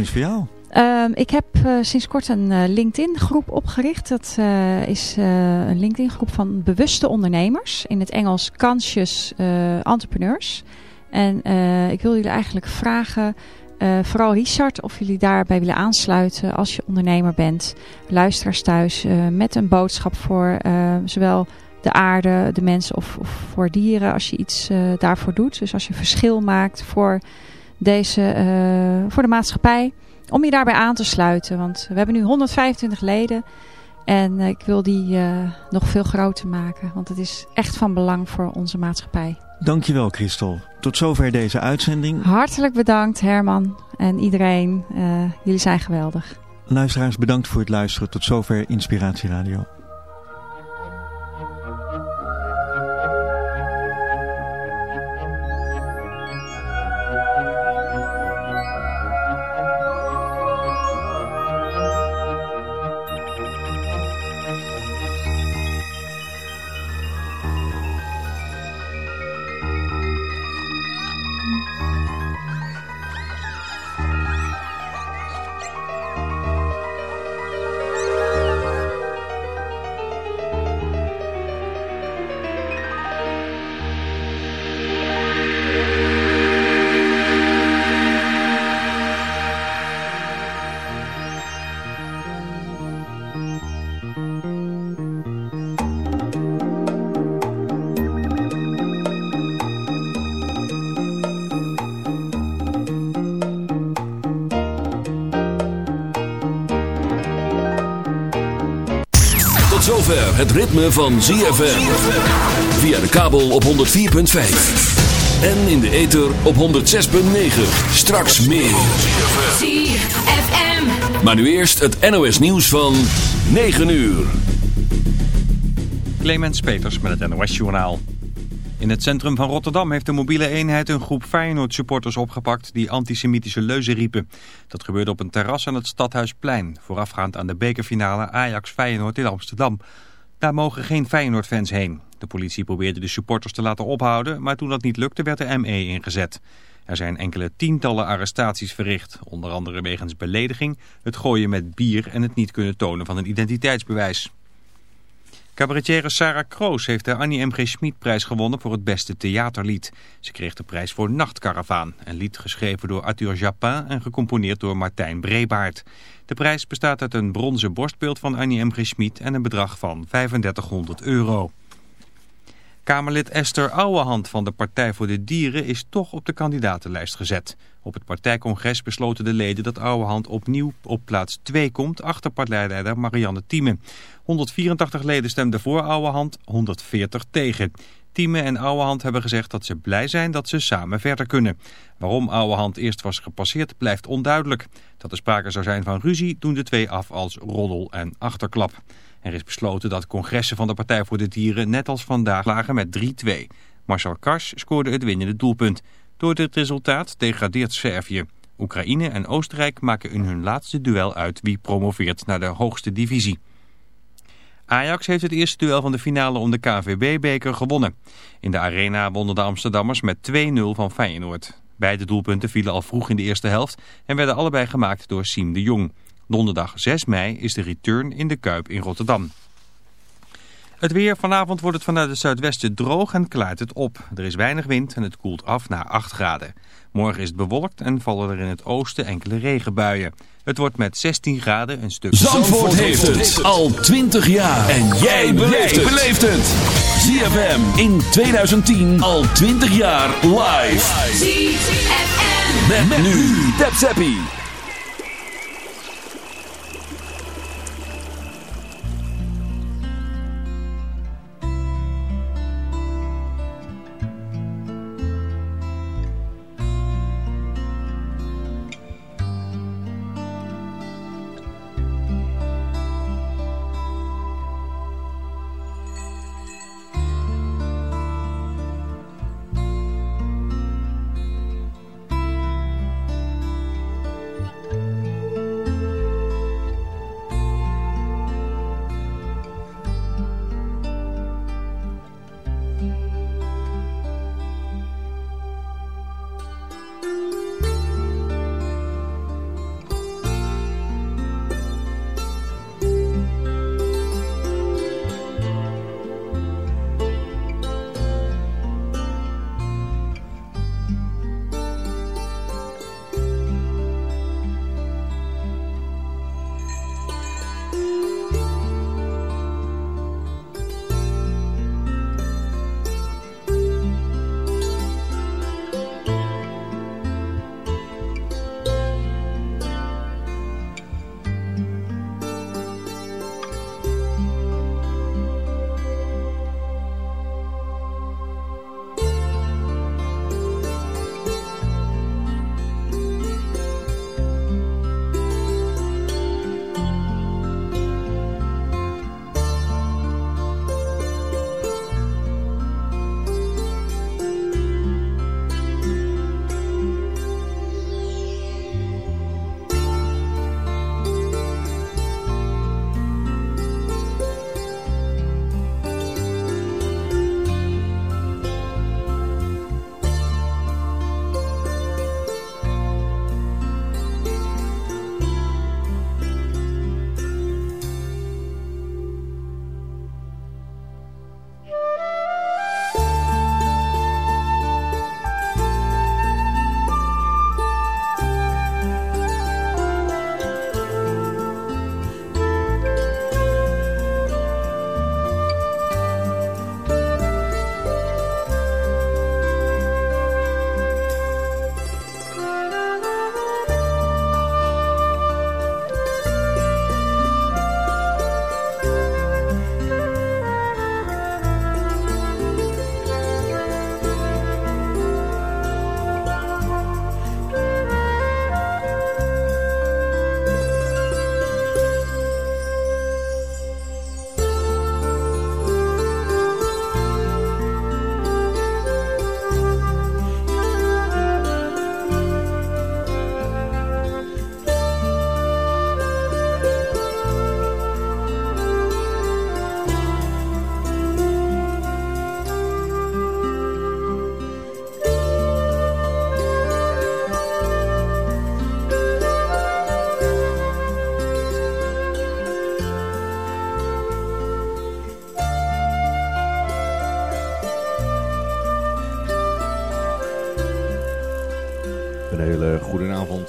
is voor jou. Ehm, ik heb uh, sinds kort een uh, LinkedIn-groep opgericht. Dat uh, is een LinkedIn-groep van bewuste ondernemers. In het Engels Conscious Entrepreneurs. En ik wil jullie eigenlijk vragen, vooral Richard, of jullie daarbij willen aansluiten als je ondernemer bent. Luisteraars thuis met een boodschap voor zowel de aarde, de mensen of, of voor dieren. Als je iets daarvoor doet. Dus als je verschil maakt voor, deze, voor de maatschappij om je daarbij aan te sluiten. Want we hebben nu 125 leden. En ik wil die uh, nog veel groter maken. Want het is echt van belang voor onze maatschappij. Dankjewel Christel. Tot zover deze uitzending. Hartelijk bedankt Herman en iedereen. Jullie zijn geweldig. Luisteraars bedankt voor het luisteren. Tot zover Inspiratie Radio. Ritme van ZFM. Via de kabel op 104.5. En in de ether op 106.9. Straks meer. ZFM. Maar nu eerst het NOS nieuws van 9 uur. Clemens Peters met het NOS Journaal. In het centrum van Rotterdam heeft de mobiele eenheid een groep Feyenoord-supporters opgepakt die antisemitische leuzen riepen. Dat gebeurde op een terras aan het Stadhuisplein, voorafgaand aan de bekerfinale Ajax-Feyenoord in Amsterdam. Daar mogen geen Feyenoord-fans heen. De politie probeerde de supporters te laten ophouden, maar toen dat niet lukte werd de ME ingezet. Er zijn enkele tientallen arrestaties verricht, onder andere wegens belediging, het gooien met bier en het niet kunnen tonen van een identiteitsbewijs. Cabaretière Sarah Kroos heeft de Annie M.G. Schmid-prijs gewonnen voor het beste theaterlied. Ze kreeg de prijs voor Nachtkaravaan, een lied geschreven door Arthur Japin en gecomponeerd door Martijn Brebaert. De prijs bestaat uit een bronzen borstbeeld van Annie M. G. Schmid en een bedrag van 3500 euro. Kamerlid Esther Ouwehand van de Partij voor de Dieren is toch op de kandidatenlijst gezet. Op het partijcongres besloten de leden dat Ouwehand opnieuw op plaats 2 komt achter partijleider Marianne Thieme. 184 leden stemden voor Ouwehand, 140 tegen. Tieme en Ouwehand hebben gezegd dat ze blij zijn dat ze samen verder kunnen. Waarom Ouwehand eerst was gepasseerd blijft onduidelijk. Dat er sprake zou zijn van ruzie doen de twee af als roddel en achterklap. Er is besloten dat congressen van de Partij voor de Dieren net als vandaag lagen met 3-2. Marcel Kars scoorde het winnende doelpunt. Door dit resultaat degradeert Servië. Oekraïne en Oostenrijk maken in hun laatste duel uit wie promoveert naar de hoogste divisie. Ajax heeft het eerste duel van de finale om de KVB-beker gewonnen. In de arena wonnen de Amsterdammers met 2-0 van Feyenoord. Beide doelpunten vielen al vroeg in de eerste helft en werden allebei gemaakt door Siem de Jong. Donderdag 6 mei is de return in de Kuip in Rotterdam. Het weer. Vanavond wordt het vanuit het zuidwesten droog en klaart het op. Er is weinig wind en het koelt af naar 8 graden. Morgen is het bewolkt en vallen er in het oosten enkele regenbuien. Het wordt met 16 graden een stuk... Zandvoort, heeft het al 20 jaar. En jij beleeft het. ZFM in 2010 al 20 jaar live. ZFM. Met, met nu. Tap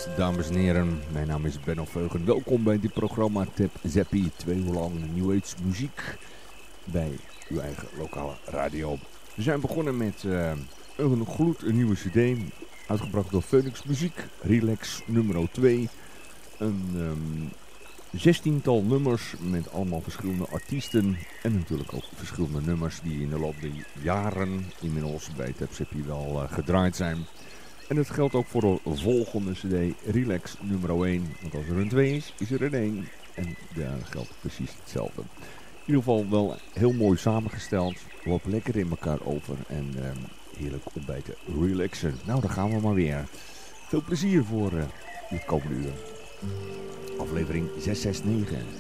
Dames en heren. Mijn naam is Benno Veugen. Welkom bij dit programma Tap Zeppi. Twee uur lang New Age muziek bij uw eigen lokale radio. We zijn begonnen met uh, een gloed een nieuwe cd. Uitgebracht door Phoenix Muziek. Relax nummer 2. Een um, zestiental nummers met allemaal verschillende artiesten. En natuurlijk ook verschillende nummers die in de loop der jaren inmiddels bij Tap Zeppi wel uh, gedraaid zijn. En dat geldt ook voor de volgende cd, Relax nummer 1. Want als er een 2 is, is er een 1. En daar geldt precies hetzelfde. In ieder geval wel heel mooi samengesteld. Loopt lekker in elkaar over. En uh, heerlijk ontbijten, relaxen. Nou, dan gaan we maar weer. Veel plezier voor uh, dit komende uur. Aflevering 669.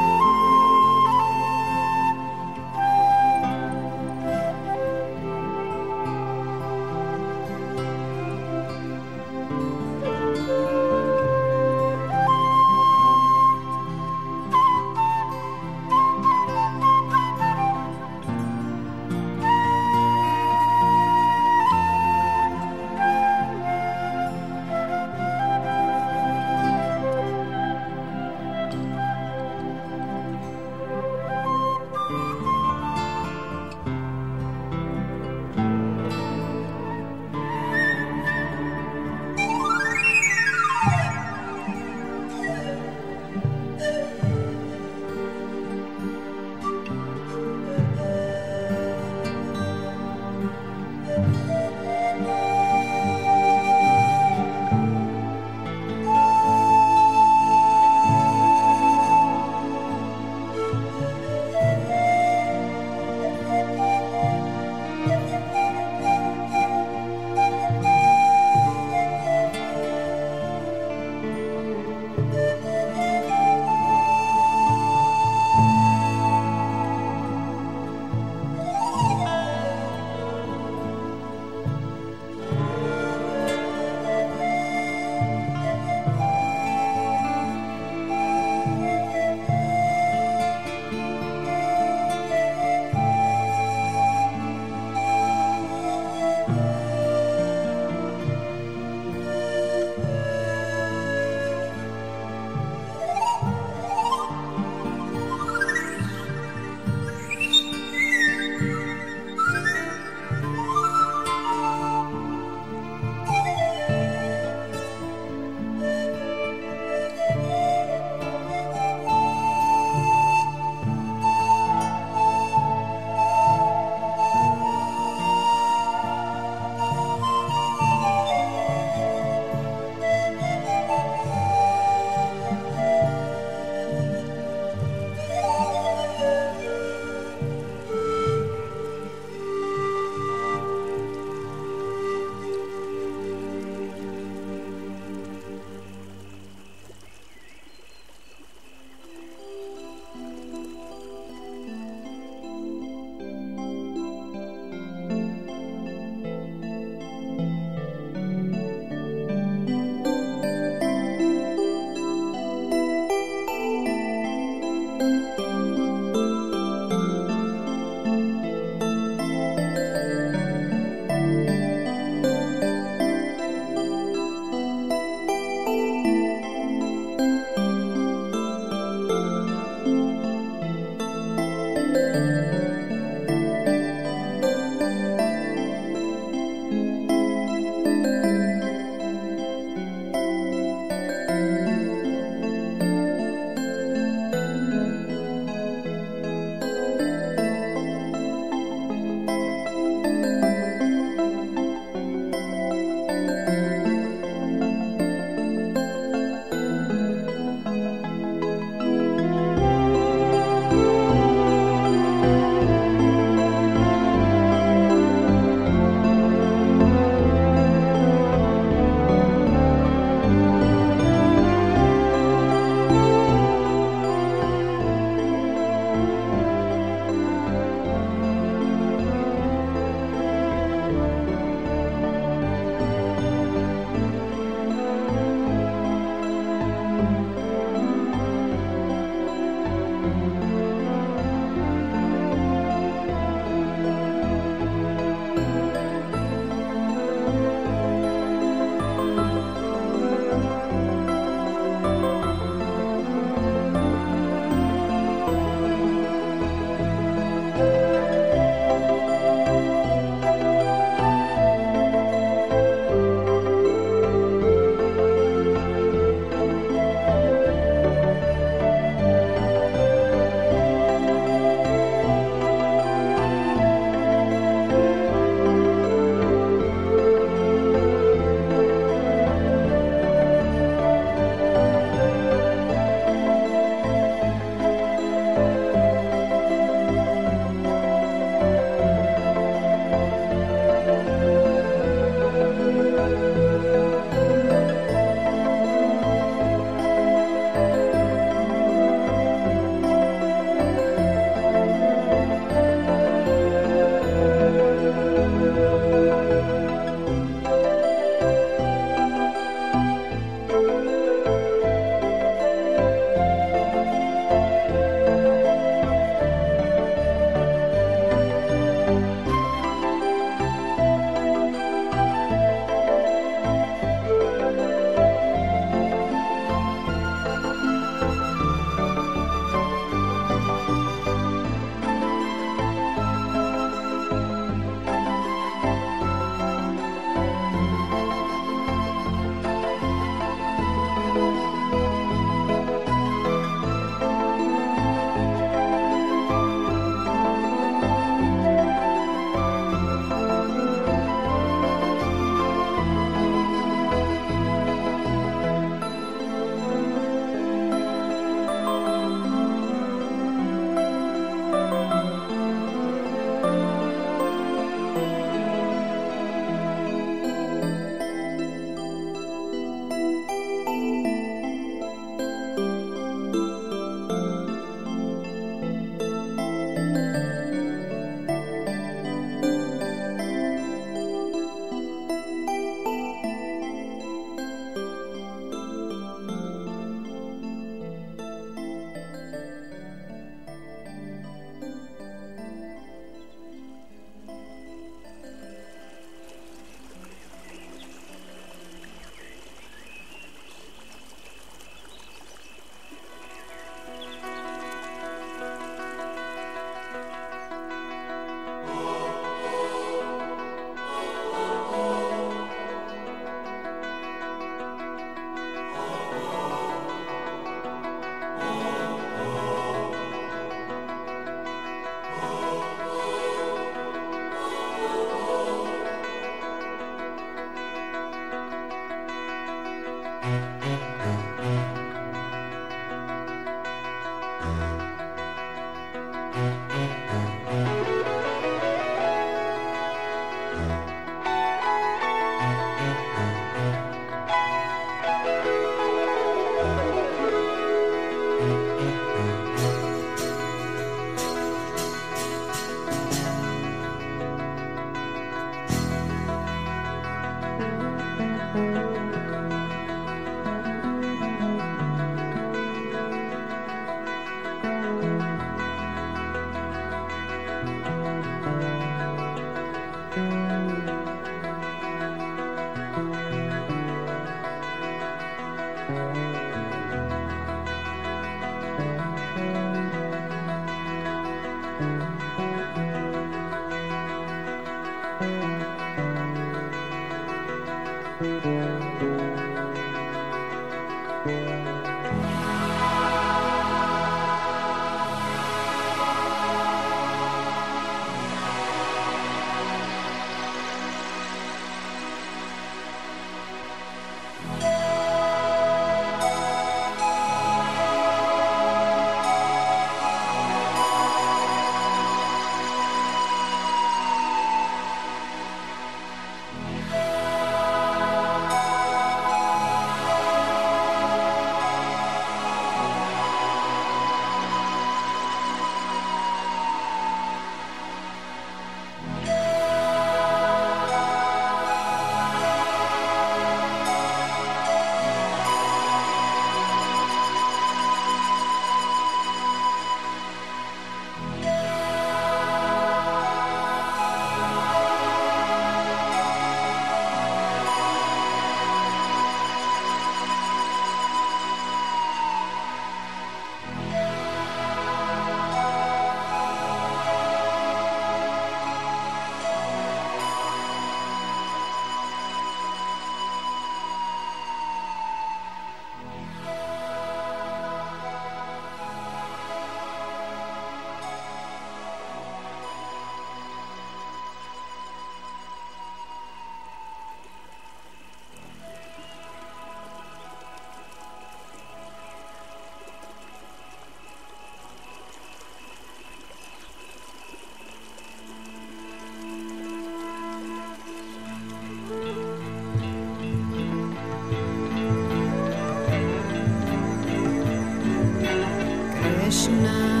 tonight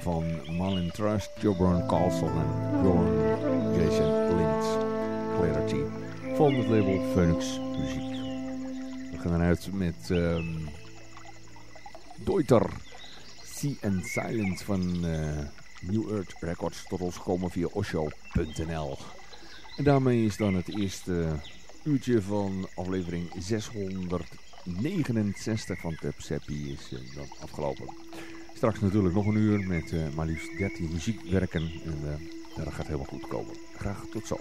Van Malin Trust, Joburn Castle en Bjorn Jason Lynch Clarity van het label Phoenix Muziek. We gaan eruit met um, Deuter Sea and Silence van uh, New Earth Records tot ons komen via osho.nl. En daarmee is dan het eerste uurtje van aflevering 669 van Seppi is uh, dan afgelopen. Straks natuurlijk nog een uur met uh, maar liefst 13 muziekwerken en uh, dat gaat helemaal goed komen. Graag tot zo.